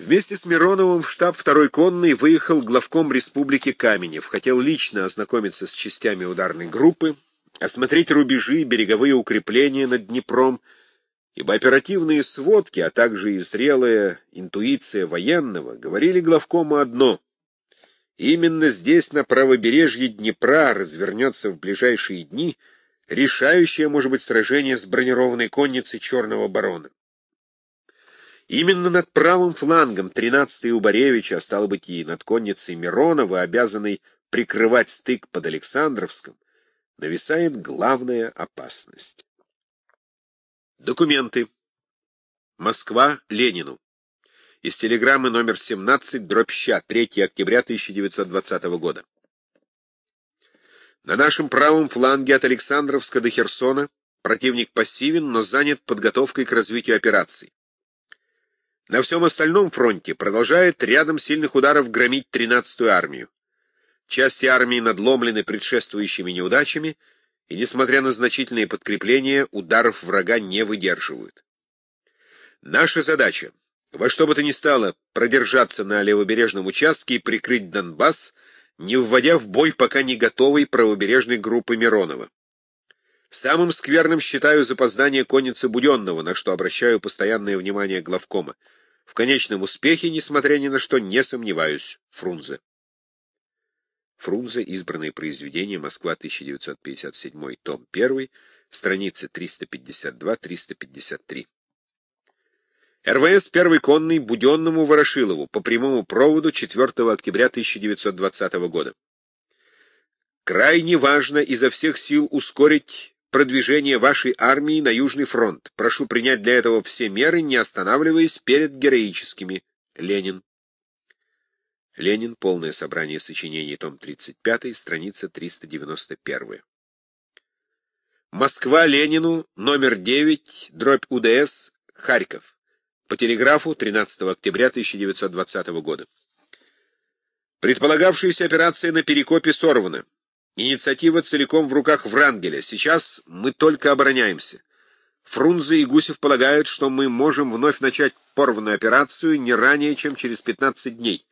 Вместе с Мироновым в штаб второй конной выехал главком республики Каменев. Хотел лично ознакомиться с частями ударной группы, осмотреть рубежи, береговые укрепления над Днепром, ибо оперативные сводки, а также и зрелая интуиция военного говорили главкому одно — именно здесь, на правобережье Днепра, развернется в ближайшие дни решающее, может быть, сражение с бронированной конницей Черного барона. Именно над правым флангом 13-й Убаревича, а стало быть и над конницей Миронова, обязанной прикрывать стык под Александровском, нависает главная опасность. Документы. Москва, Ленину. Из телеграммы номер 17, дробь ща, 3 октября 1920 года. На нашем правом фланге от Александровска до Херсона противник пассивен, но занят подготовкой к развитию операций. На всем остальном фронте продолжает рядом сильных ударов громить 13-ю армию. Части армии надломлены предшествующими неудачами, и, несмотря на значительные подкрепления, ударов врага не выдерживают. Наша задача — во что бы то ни стало продержаться на левобережном участке и прикрыть Донбасс, не вводя в бой пока не готовой правобережной группы Миронова. Самым скверным считаю запоздание конницы Буденного, на что обращаю постоянное внимание главкома. В конечном успехе, несмотря ни на что, не сомневаюсь. Фрунзе. Фрунзе. Избранные произведения. Москва, 1957. Том 1. Страницы 352-353. РВС первый конный Буденному Ворошилову по прямому проводу 4 октября 1920 года. Крайне важно изо всех сил ускорить продвижение вашей армии на Южный фронт. Прошу принять для этого все меры, не останавливаясь перед героическими. Ленин. Ленин. Полное собрание сочинений. Том 35. Страница 391. Москва. Ленину. Номер 9. Дробь УДС. Харьков. По телеграфу 13 октября 1920 года. Предполагавшаяся операция на Перекопе сорвана. Инициатива целиком в руках Врангеля. Сейчас мы только обороняемся. Фрунзе и Гусев полагают, что мы можем вновь начать порванную операцию не ранее, чем через 15 дней.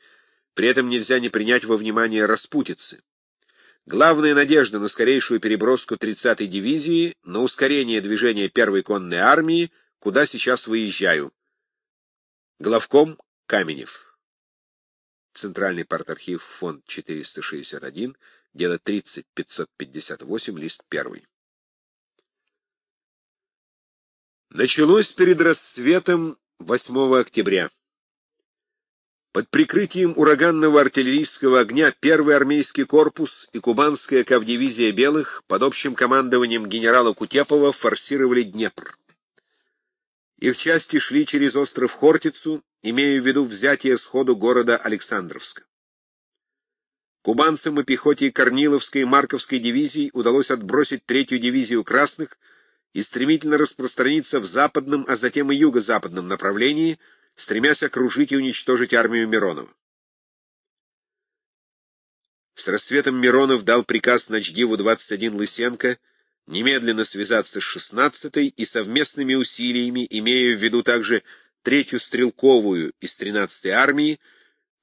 При этом нельзя не принять во внимание распутицы. Главная надежда на скорейшую переброску 30-й дивизии, на ускорение движения 1-й конной армии, куда сейчас выезжаю. Главком Каменев. Центральный партархив, фонд 461, Дело 30-558, лист 1. Началось перед рассветом 8 октября. Под прикрытием ураганного артиллерийского огня первый армейский корпус и кубанская кавдивизия белых под общим командованием генерала Кутепова форсировали Днепр. Их части шли через остров Хортицу, имея в виду взятие сходу города Александровска. Кубанцам и пехоте Корниловской и Марковской дивизий удалось отбросить третью дивизию красных и стремительно распространиться в западном, а затем и юго-западном направлении, стремясь окружить и уничтожить армию Миронова. С рассветом Миронов дал приказ Ночдиву 21 Лысенко немедленно связаться с 16-й и совместными усилиями, имея в виду также третью стрелковую из 13-й армии,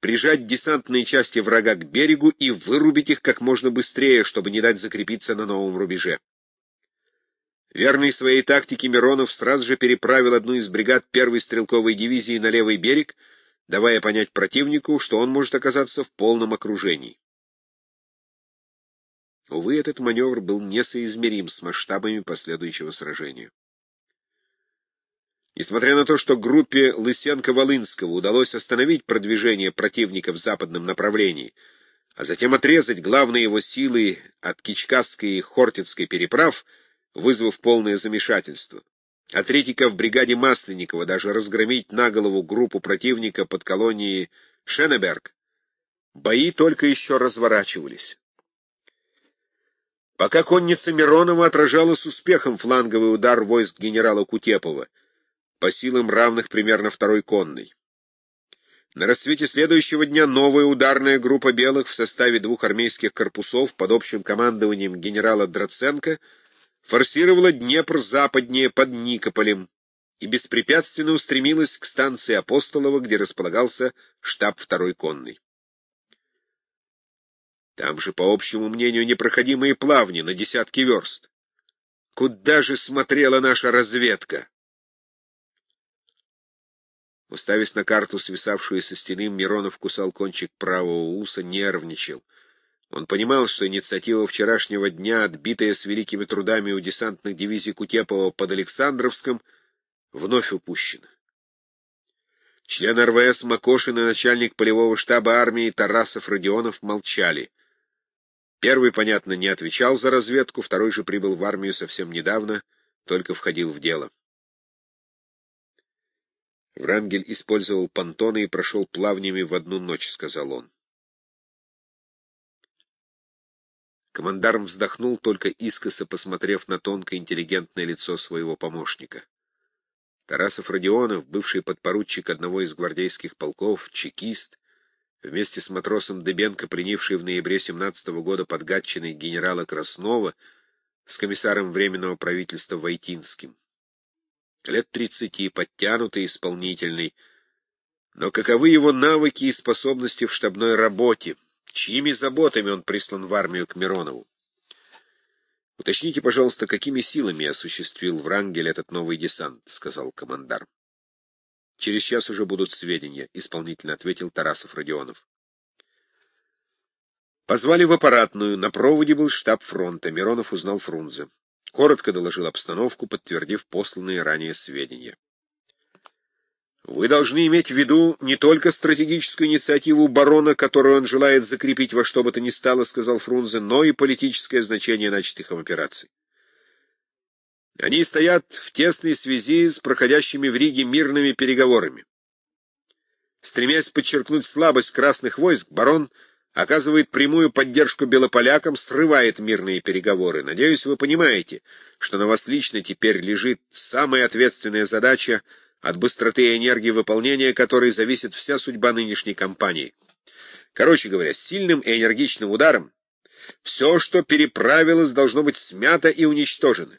прижать десантные части врага к берегу и вырубить их как можно быстрее, чтобы не дать закрепиться на новом рубеже. Верный своей тактике Миронов сразу же переправил одну из бригад первой стрелковой дивизии на левый берег, давая понять противнику, что он может оказаться в полном окружении. Увы, этот маневр был несоизмерим с масштабами последующего сражения. Несмотря на то, что группе Лысенко-Волынского удалось остановить продвижение противника в западном направлении, а затем отрезать главные его силы от Кичкасской и Хортицкой переправ, вызвав полное замешательство, а третьика в бригаде Масленникова даже разгромить на голову группу противника под колонией Шенеберг, бои только еще разворачивались. Пока конница Миронова отражала с успехом фланговый удар войск генерала Кутепова, по силам равных примерно второй конной. На рассвете следующего дня новая ударная группа белых в составе двух армейских корпусов под общим командованием генерала Драценко форсировала Днепр западнее под Никополем, и беспрепятственно устремилась к станции Апостолова, где располагался штаб второй конной. Там же, по общему мнению, непроходимые плавни на десятки верст. Куда же смотрела наша разведка? Уставясь на карту, свисавшую со стены, Миронов кусал кончик правого уса, нервничал. Он понимал, что инициатива вчерашнего дня, отбитая с великими трудами у десантных дивизий Кутепова под Александровском, вновь упущена. Член РВС Макошин и начальник полевого штаба армии Тарасов Родионов молчали. Первый, понятно, не отвечал за разведку, второй же прибыл в армию совсем недавно, только входил в дело. Врангель использовал понтоны и прошел плавнями в одну ночь, — сказал он. Командарм вздохнул, только искоса посмотрев на тонкое интеллигентное лицо своего помощника. Тарасов Родионов, бывший подпоручик одного из гвардейских полков, чекист, вместе с матросом Дебенко, пленивший в ноябре 17 -го года под Гатчиной генерала Краснова, с комиссаром Временного правительства Войтинским лет тридцати, подтянутый, исполнительный. Но каковы его навыки и способности в штабной работе? Чьими заботами он прислан в армию к Миронову? «Уточните, пожалуйста, какими силами осуществил Врангель этот новый десант?» — сказал командар. «Через час уже будут сведения», — исполнительно ответил Тарасов Родионов. Позвали в аппаратную. На проводе был штаб фронта. Миронов узнал Фрунзе коротко доложил обстановку, подтвердив посланные ранее сведения. Вы должны иметь в виду не только стратегическую инициативу барона, которую он желает закрепить во что бы то ни стало, сказал Фрунзе, но и политическое значение начатых им операций. Они стоят в тесной связи с проходящими в Риге мирными переговорами. Стремясь подчеркнуть слабость красных войск, барон оказывает прямую поддержку белополякам, срывает мирные переговоры. Надеюсь, вы понимаете, что на вас лично теперь лежит самая ответственная задача, от быстроты и энергии выполнения которой зависит вся судьба нынешней кампании. Короче говоря, сильным и энергичным ударом все, что переправилось, должно быть смято и уничтожено.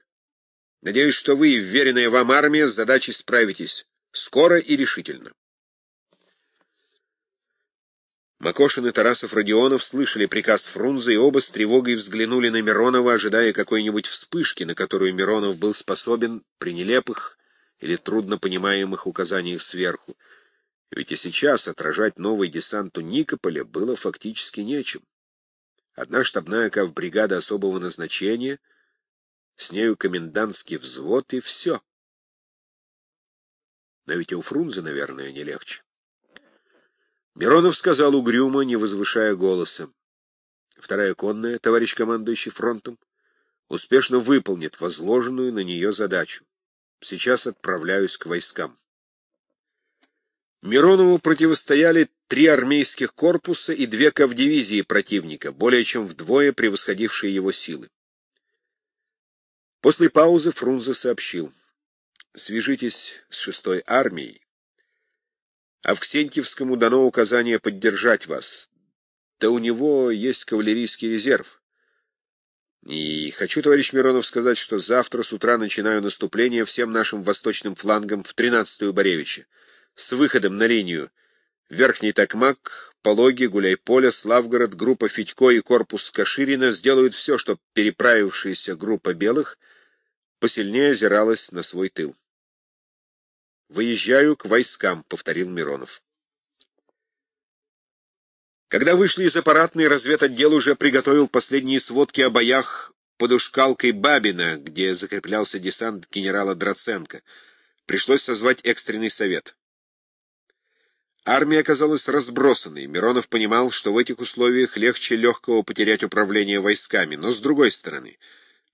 Надеюсь, что вы, вверенная вам армия, с задачей справитесь скоро и решительно. Макошин и Тарасов Родионов слышали приказ Фрунзе и оба с тревогой взглянули на Миронова, ожидая какой-нибудь вспышки, на которую Миронов был способен при нелепых или трудно понимаемых указаниях сверху. Ведь и сейчас отражать новый десант у Никополя было фактически нечем. Одна штабная кавбригада особого назначения, с нею комендантский взвод и все. Но ведь и у Фрунзе, наверное, не легче. Миронов сказал угрюмо, не возвышая голоса. Вторая конная, товарищ командующий фронтом, успешно выполнит возложенную на нее задачу. Сейчас отправляюсь к войскам. Миронову противостояли три армейских корпуса и две кавдивизии противника, более чем вдвое превосходившие его силы. После паузы Фрунзе сообщил. «Свяжитесь с шестой армией Авксентьевскому дано указание поддержать вас. Да у него есть кавалерийский резерв. И хочу, товарищ Миронов, сказать, что завтра с утра начинаю наступление всем нашим восточным флангом в 13-ю Боревиче, с выходом на линию Верхний Токмак, Пологи, Гуляйполе, Славгород, группа Федько и корпус Каширина сделают все, чтобы переправившаяся группа белых посильнее озиралась на свой тыл. «Выезжаю к войскам», — повторил Миронов. Когда вышли из аппаратной, разведотдел уже приготовил последние сводки о боях под Ушкалкой Бабина, где закреплялся десант генерала Драценко. Пришлось созвать экстренный совет. Армия оказалась разбросанной. Миронов понимал, что в этих условиях легче легкого потерять управление войсками, но с другой стороны,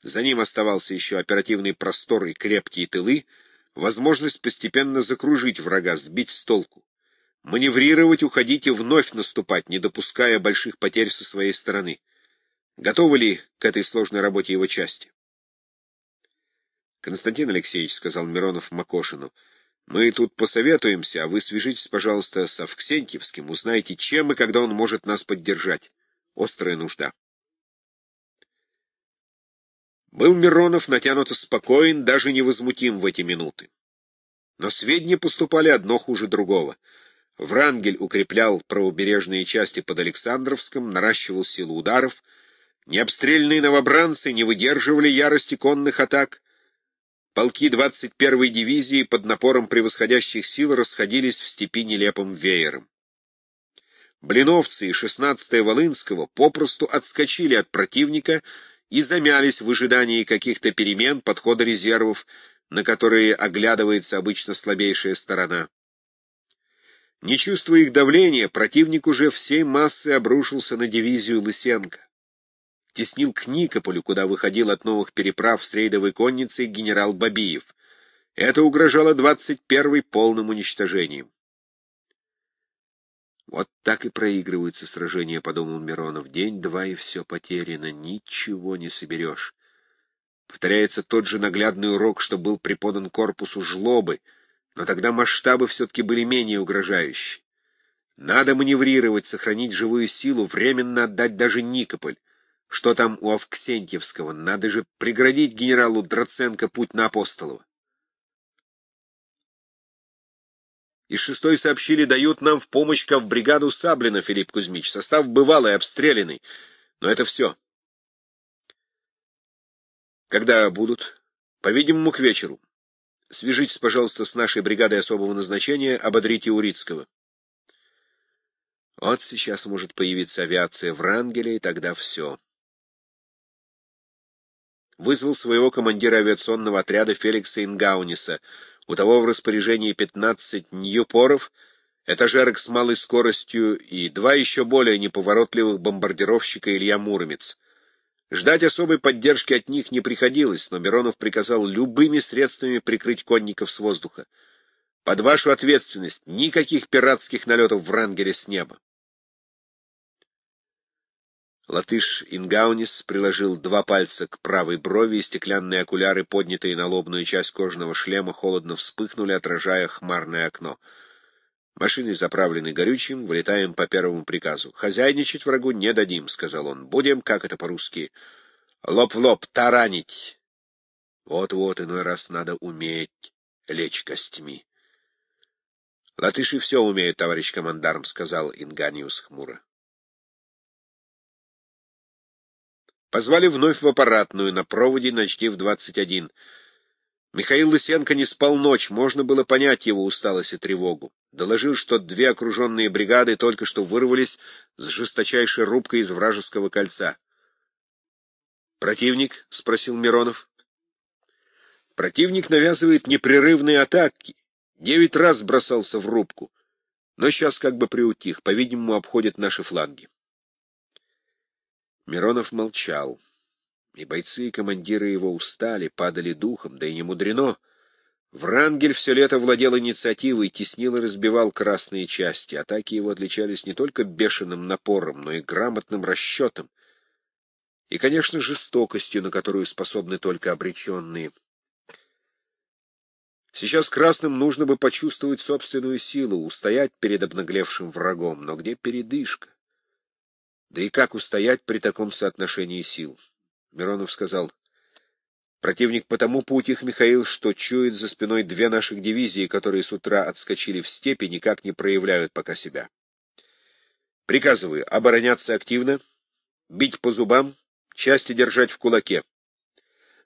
за ним оставался еще оперативный простор и крепкие тылы, возможность постепенно закружить врага, сбить с толку. Маневрировать, уходить и вновь наступать, не допуская больших потерь со своей стороны. Готовы ли к этой сложной работе его части? Константин Алексеевич, — сказал Миронов Макошину, — мы тут посоветуемся, а вы свяжитесь, пожалуйста, с Авксентьевским, узнайте, чем и когда он может нас поддержать. Острая нужда. Был Миронов натянуто спокоен, даже невозмутим в эти минуты. Но сведения поступали одно хуже другого. Врангель укреплял правобережные части под Александровском, наращивал силу ударов. Необстрельные новобранцы не выдерживали ярости конных атак. Полки 21-й дивизии под напором превосходящих сил расходились в степи нелепым веером. Блиновцы и 16-е Волынского попросту отскочили от противника и замялись в ожидании каких-то перемен подхода резервов, на которые оглядывается обычно слабейшая сторона. Не чувствуя их давления, противник уже всей массой обрушился на дивизию Лысенко. Теснил к Никополю, куда выходил от новых переправ с рейдовой конницей генерал Бабиев. Это угрожало 21-й полным уничтожением. Вот так и проигрываются сражения, — подумал Миронов. День-два, и все потеряно, ничего не соберешь. Повторяется тот же наглядный урок, что был преподан корпусу жлобы, но тогда масштабы все-таки были менее угрожающие. Надо маневрировать, сохранить живую силу, временно отдать даже Никополь. Что там у Авксентьевского? Надо же преградить генералу Драценко путь на Апостолово. Из шестой сообщили, дают нам в помощь бригаду Саблина, Филипп Кузьмич. Состав бывалый, обстрелянный. Но это все. Когда будут? По-видимому, к вечеру. Свяжитесь, пожалуйста, с нашей бригадой особого назначения, ободрите Урицкого. Вот сейчас может появиться авиация в Рангеле, и тогда все. Вызвал своего командира авиационного отряда Феликса Ингауниса. У того в распоряжении 15 ньюпоров, этажерок с малой скоростью и два еще более неповоротливых бомбардировщика Илья Муромец. Ждать особой поддержки от них не приходилось, но Миронов приказал любыми средствами прикрыть конников с воздуха. Под вашу ответственность никаких пиратских налетов в Рангере с неба. Латыш Ингаунис приложил два пальца к правой брови, и стеклянные окуляры, поднятые на лобную часть кожаного шлема, холодно вспыхнули, отражая хмарное окно. Машины заправлены горючим, вылетаем по первому приказу. Хозяйничать врагу не дадим, — сказал он. Будем, как это по-русски, лоб в лоб таранить. Вот-вот, иной раз надо уметь лечь костьми. Латыши все умеют, товарищ командарм, — сказал Инганиус хмуро. Позвали вновь в аппаратную, на проводе начтив 21. Михаил Лысенко не спал ночь, можно было понять его усталость и тревогу. Доложил, что две окруженные бригады только что вырвались с жесточайшей рубкой из вражеского кольца. «Противник?» — спросил Миронов. «Противник навязывает непрерывные атаки. Девять раз бросался в рубку, но сейчас как бы приутих, по-видимому, обходит наши фланги». Миронов молчал, и бойцы и командиры его устали, падали духом, да и не мудрено — Врангель все лето владел инициативой, теснил и разбивал красные части. Атаки его отличались не только бешеным напором, но и грамотным расчетом. И, конечно, жестокостью, на которую способны только обреченные. Сейчас красным нужно бы почувствовать собственную силу, устоять перед обнаглевшим врагом. Но где передышка? Да и как устоять при таком соотношении сил? Миронов сказал, Противник потому поутих Михаил, что чует за спиной две наших дивизии, которые с утра отскочили в степи, никак не проявляют пока себя. Приказываю обороняться активно, бить по зубам, части держать в кулаке.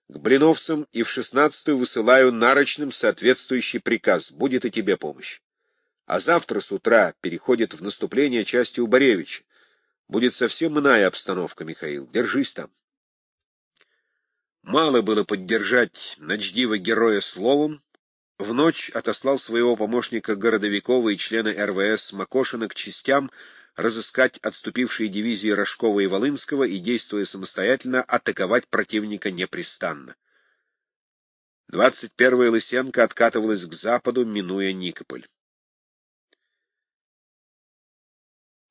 К блиновцам и в шестнадцатую высылаю нарочным соответствующий приказ, будет и тебе помощь. А завтра с утра переходит в наступление части у Боревича. Будет совсем иная обстановка, Михаил. Держись там. Мало было поддержать ночдива героя словом, в ночь отослал своего помощника Городовикова и члена РВС Макошина к частям разыскать отступившие дивизии Рожкова и Волынского и, действуя самостоятельно, атаковать противника непрестанно. 21-я Лысенко откатывалась к западу, минуя Никополь.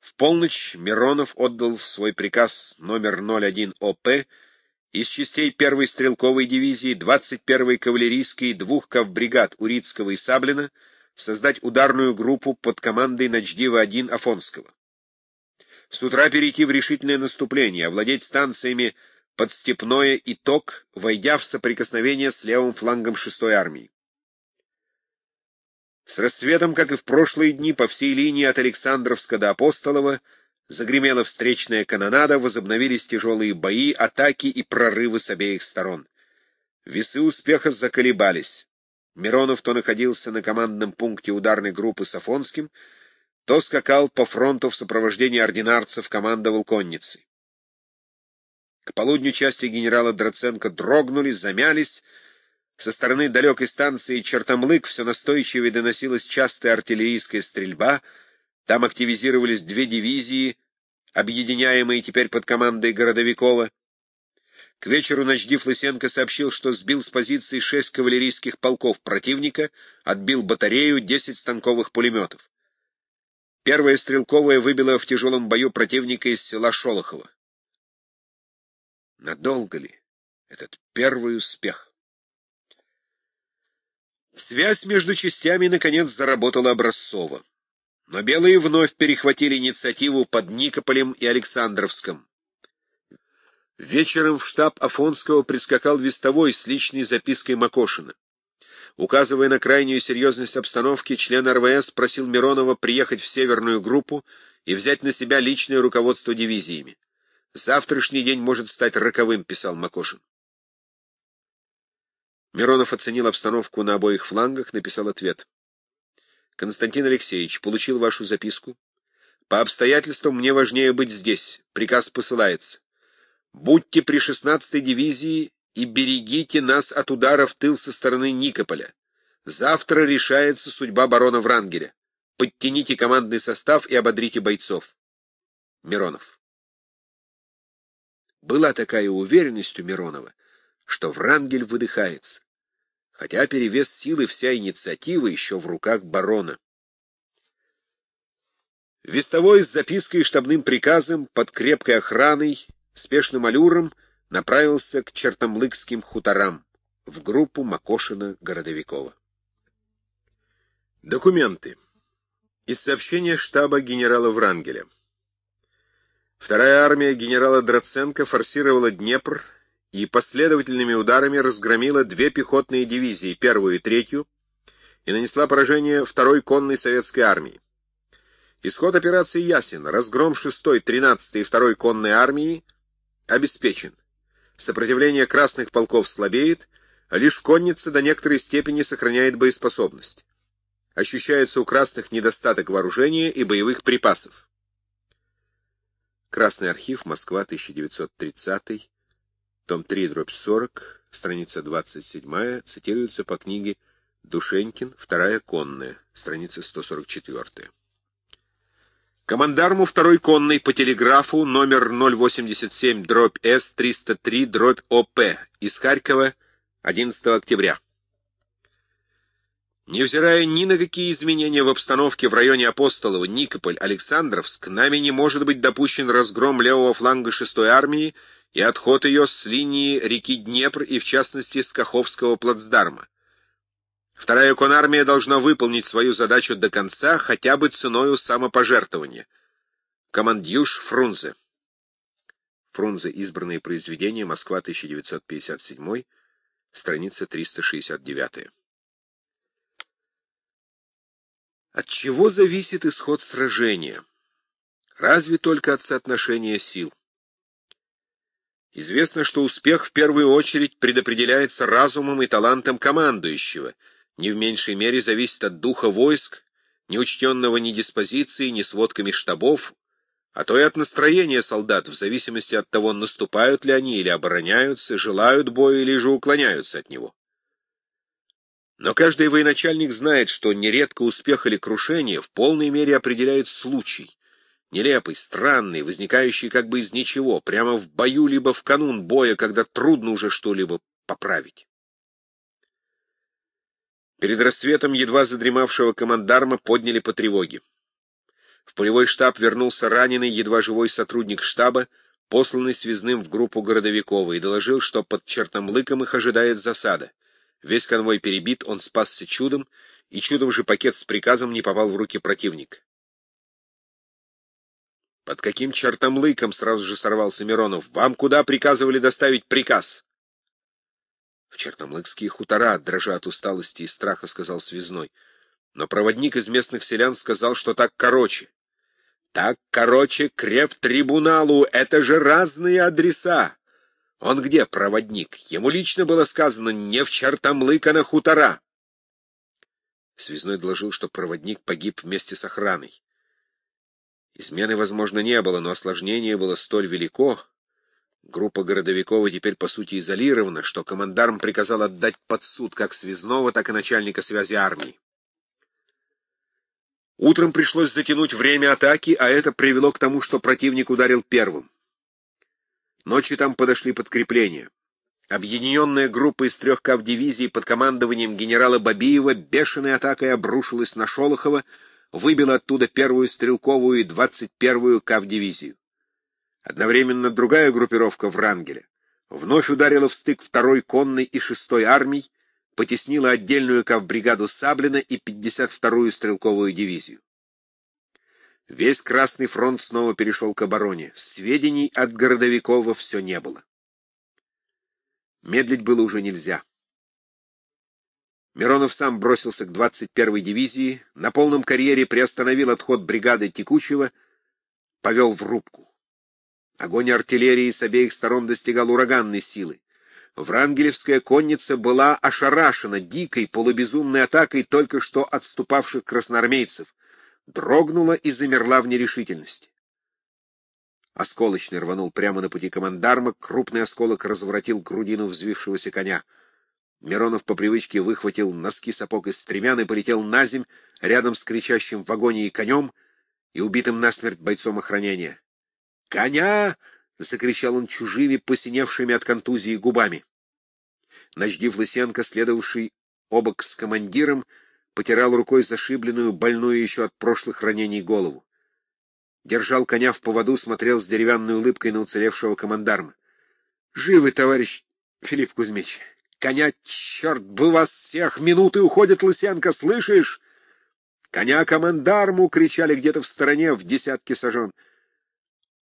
В полночь Миронов отдал свой приказ номер 01 ОП из частей первой стрелковой дивизии, 21-й кавалерийской, двух кавбригад Урицкого и Саблина создать ударную группу под командой Ночдива-1 Афонского. С утра перейти в решительное наступление, овладеть станциями Подстепное и Ток, войдя в соприкосновение с левым флангом 6-й армии. С рассветом, как и в прошлые дни, по всей линии от Александровска до Апостолова загремела встречная канонада, возобновились тяжелые бои, атаки и прорывы с обеих сторон. Весы успеха заколебались. Миронов то находился на командном пункте ударной группы с Афонским, то скакал по фронту в сопровождении ординарцев, командовал конницей. К полудню части генерала Драценко дрогнули, замялись. Со стороны далекой станции Чертомлык все настойчивее доносилась частая артиллерийская стрельба. Там активизировались две дивизии, объединяемые теперь под командой Городовикова. К вечеру Ночдив Лысенко сообщил, что сбил с позиции шесть кавалерийских полков противника, отбил батарею, десять станковых пулеметов. Первая стрелковая выбила в тяжелом бою противника из села Шолохово. Надолго ли этот первый успех? Связь между частями, наконец, заработала образцово. Но белые вновь перехватили инициативу под Никополем и Александровском. Вечером в штаб Афонского прискакал вестовой с личной запиской Макошина. Указывая на крайнюю серьезность обстановки, член РВС просил Миронова приехать в Северную группу и взять на себя личное руководство дивизиями. «Завтрашний день может стать роковым», — писал Макошин. Миронов оценил обстановку на обоих флангах, написал ответ. «Константин Алексеевич, получил вашу записку. По обстоятельствам мне важнее быть здесь. Приказ посылается. Будьте при 16-й дивизии и берегите нас от удара в тыл со стороны Никополя. Завтра решается судьба барона Врангеля. Подтяните командный состав и ободрите бойцов. Миронов. Была такая уверенность у Миронова, что Врангель выдыхается, хотя перевес силы вся инициатива еще в руках барона. Вестовой с запиской и штабным приказом под крепкой охраной спешным аллюром направился к Чертомлыкским хуторам, в группу Макошина-Городовикова. Документы. Из сообщения штаба генерала Врангеля. Вторая армия генерала Драценко форсировала Днепр и последовательными ударами разгромила две пехотные дивизии, первую и третью, и нанесла поражение второй конной советской армии. Исход операции ясен. Разгром 6-й, 13-й и 2-й конной армии обеспечен. Сопротивление красных полков слабеет, а лишь конница до некоторой степени сохраняет боеспособность. Ощущается у красных недостаток вооружения и боевых припасов. Красный архив, Москва, 1930, том 3, дробь 40, страница 27, цитируется по книге Душенькин, вторая конная, страница 144. Командарму второй конной по телеграфу номер 087 дробь С 303 дробь ОП из Харькова 11 октября. Невзирая ни на какие изменения в обстановке в районе Апостолова, Никополь, Александровск, нами не может быть допущен разгром левого фланга 6-й армии и отход ее с линии реки Днепр и, в частности, с Каховского плацдарма. Вторая конармия должна выполнить свою задачу до конца, хотя бы ценою самопожертвования. Командюш Фрунзе. Фрунзе. Избранные произведения. Москва, 1957. Страница 369. От чего зависит исход сражения? Разве только от соотношения сил. Известно, что успех в первую очередь предопределяется разумом и талантом командующего — не в меньшей мере зависит от духа войск, не учтенного ни диспозицией, ни сводками штабов, а то и от настроения солдат, в зависимости от того, наступают ли они или обороняются, желают боя или же уклоняются от него. Но каждый военачальник знает, что нередко успех или крушение в полной мере определяет случай, нелепый, странный, возникающий как бы из ничего, прямо в бою либо в канун боя, когда трудно уже что-либо поправить. Перед рассветом едва задремавшего командарма подняли по тревоге. В полевой штаб вернулся раненый, едва живой сотрудник штаба, посланный связным в группу Городовикова, и доложил, что под Чертомлыком их ожидает засада. Весь конвой перебит, он спасся чудом, и чудом же пакет с приказом не попал в руки противника. «Под каким Чертомлыком?» — сразу же сорвался Миронов. «Вам куда приказывали доставить приказ?» В Чертомлыкские хутора, дрожа от усталости и страха, сказал связной. но проводник из местных селян сказал, что так короче. Так короче крев трибуналу, это же разные адреса. Он где, проводник? Ему лично было сказано не в чертомлыка на хутора. Связной доложил, что проводник погиб вместе с охраной. Измены, возможно, не было, но осложнение было столь велико. Группа Городовикова теперь, по сути, изолирована, что командарм приказал отдать под суд как связного, так и начальника связи армии. Утром пришлось затянуть время атаки, а это привело к тому, что противник ударил первым. Ночью там подошли подкрепления. Объединенная группа из трех кавдивизий под командованием генерала Бабиева бешеной атакой обрушилась на Шолохова, выбила оттуда первую стрелковую и двадцать первую кавдивизию. Одновременно другая группировка Врангеля вновь ударила в стык второй конной и шестой армий, потеснила отдельную кавбригаду Саблина и 52-ю стрелковую дивизию. Весь Красный фронт снова перешел к обороне. Сведений от Городовикова все не было. Медлить было уже нельзя. Миронов сам бросился к 21-й дивизии, на полном карьере приостановил отход бригады Текучего, повел в рубку. Огонь артиллерии с обеих сторон достигал ураганной силы. Врангелевская конница была ошарашена дикой, полубезумной атакой только что отступавших красноармейцев, дрогнула и замерла в нерешительности. Осколочный рванул прямо на пути командарма, крупный осколок разворотил грудину взвившегося коня. Миронов по привычке выхватил носки сапог из стремян и полетел на земь рядом с кричащим в агонии конем и убитым насмерть бойцом охранения. «Коня!» — закричал он чужими, посиневшими от контузии губами. Наждив Лысенко, следовавший обок с командиром, потирал рукой зашибленную, больную еще от прошлых ранений голову. Держал коня в поводу, смотрел с деревянной улыбкой на уцелевшего командарма. — Живы, товарищ Филипп Кузьмич! Коня, черт бы вас всех! Минуты уходят, Лысенко, слышишь? Коня командарму! — кричали где-то в стороне, в десятке сажен.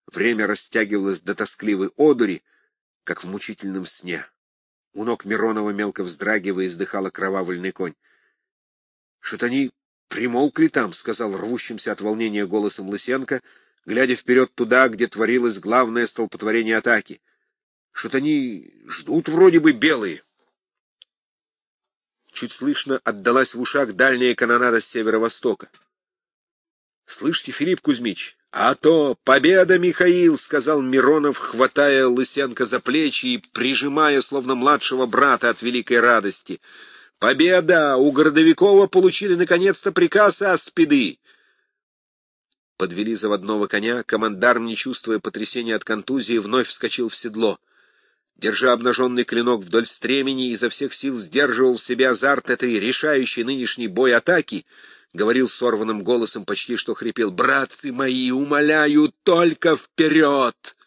Время растягивалось до тоскливой одури, как в мучительном сне. У ног Миронова, мелко вздрагивая, издыхал окровавленный конь. — Что-то они примолкли там, — сказал рвущимся от волнения голосом Лысенко, глядя вперед туда, где творилось главное столпотворение атаки. — Что-то они ждут вроде бы белые. Чуть слышно отдалась в ушах дальняя канонада с северо-востока. — Слышите, Филипп Кузьмич, «А то победа, Михаил!» — сказал Миронов, хватая Лысенко за плечи и прижимая, словно младшего брата от великой радости. «Победа! У Городовикова получили наконец-то приказ аспиды!» Подвели заводного коня, командарм, не чувствуя потрясения от контузии, вновь вскочил в седло. Держа обнаженный клинок вдоль стремени, изо всех сил сдерживал в себе азарт этой решающей нынешней бой атаки — говорил сорванным голосом, почти что хрипел, «Братцы мои, умоляю, только вперед!»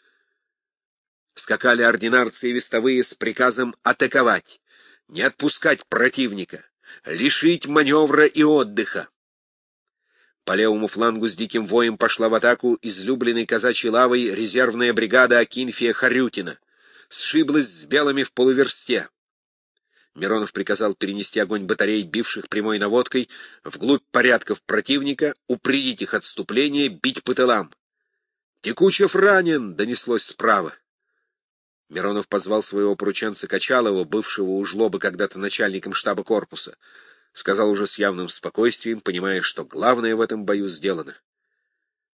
Скакали ординарцы и вестовые с приказом атаковать, не отпускать противника, лишить маневра и отдыха. По левому флангу с диким воем пошла в атаку излюбленной казачьей лавой резервная бригада Акинфия Харютина. Сшиблась с белыми в полуверсте. Миронов приказал перенести огонь батарей, бивших прямой наводкой, вглубь порядков противника, упредить их отступление, бить по тылам. «Текучев ранен!» — донеслось справа. Миронов позвал своего порученца Качалова, бывшего у жлобы когда-то начальником штаба корпуса. Сказал уже с явным спокойствием, понимая, что главное в этом бою сделано.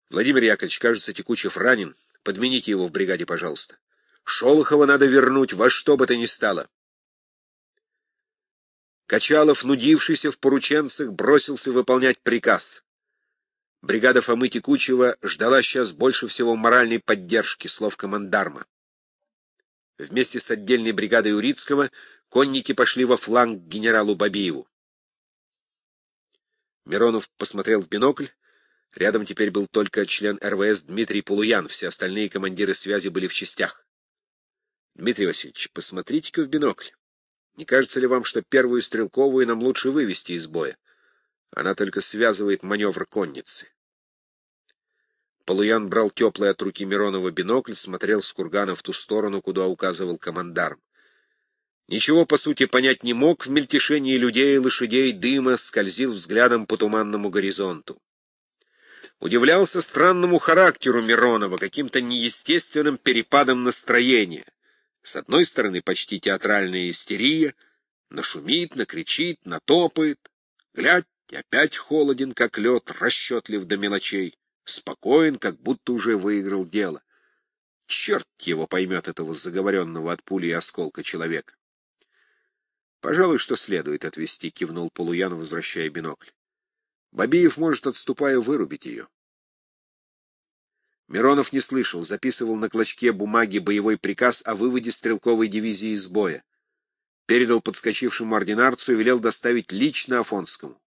«Владимир Яковлевич, кажется, Текучев ранен. Подмените его в бригаде, пожалуйста. Шолохова надо вернуть во что бы то ни стало». Качалов, нудившийся в порученцах, бросился выполнять приказ. Бригада Фомы Текучева ждала сейчас больше всего моральной поддержки слов командарма. Вместе с отдельной бригадой Урицкого конники пошли во фланг генералу Бабиеву. Миронов посмотрел в бинокль. Рядом теперь был только член РВС Дмитрий Полуян, все остальные командиры связи были в частях. — Дмитрий Васильевич, посмотрите-ка в бинокль. Не кажется ли вам, что первую стрелковую нам лучше вывести из боя? Она только связывает маневр конницы. Полуян брал теплый от руки Миронова бинокль, смотрел с кургана в ту сторону, куда указывал командарм. Ничего, по сути, понять не мог в мельтешении людей, лошадей, дыма, скользил взглядом по туманному горизонту. Удивлялся странному характеру Миронова, каким-то неестественным перепадом настроения. С одной стороны, почти театральная истерия, нашумит, накричит, натопает. Глядь, опять холоден, как лед, расчетлив до мелочей, спокоен, как будто уже выиграл дело. Черт его поймет, этого заговоренного от пули и осколка человека. Пожалуй, что следует отвести, кивнул Полуян, возвращая бинокль. Бабиев может, отступая, вырубить ее. Миронов не слышал, записывал на клочке бумаги боевой приказ о выводе стрелковой дивизии из боя. Передал подскочившему ординарцу и велел доставить лично Афонскому.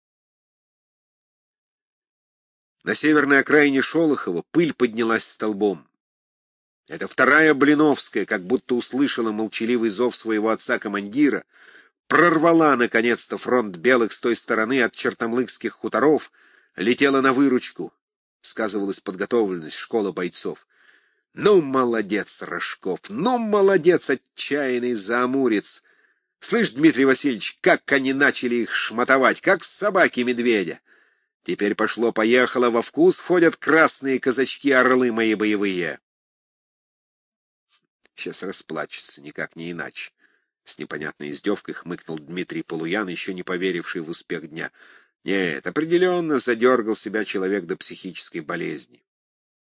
На северной окраине Шолохова пыль поднялась столбом. Это вторая Блиновская, как будто услышала молчаливый зов своего отца-командира, прорвала, наконец-то, фронт белых с той стороны от чертомлыкских хуторов, летела на выручку. Сказывалась подготовленность школы бойцов. Ну, молодец, Рожков, ну, молодец, отчаянный заамурец. Слышь, Дмитрий Васильевич, как они начали их шматовать, как собаки медведя. Теперь пошло-поехало, во вкус входят красные казачки-орлы мои боевые. Сейчас расплачется, никак не иначе. С непонятной издевкой хмыкнул Дмитрий Полуян, еще не поверивший в успех дня. Нет, определенно задергал себя человек до психической болезни.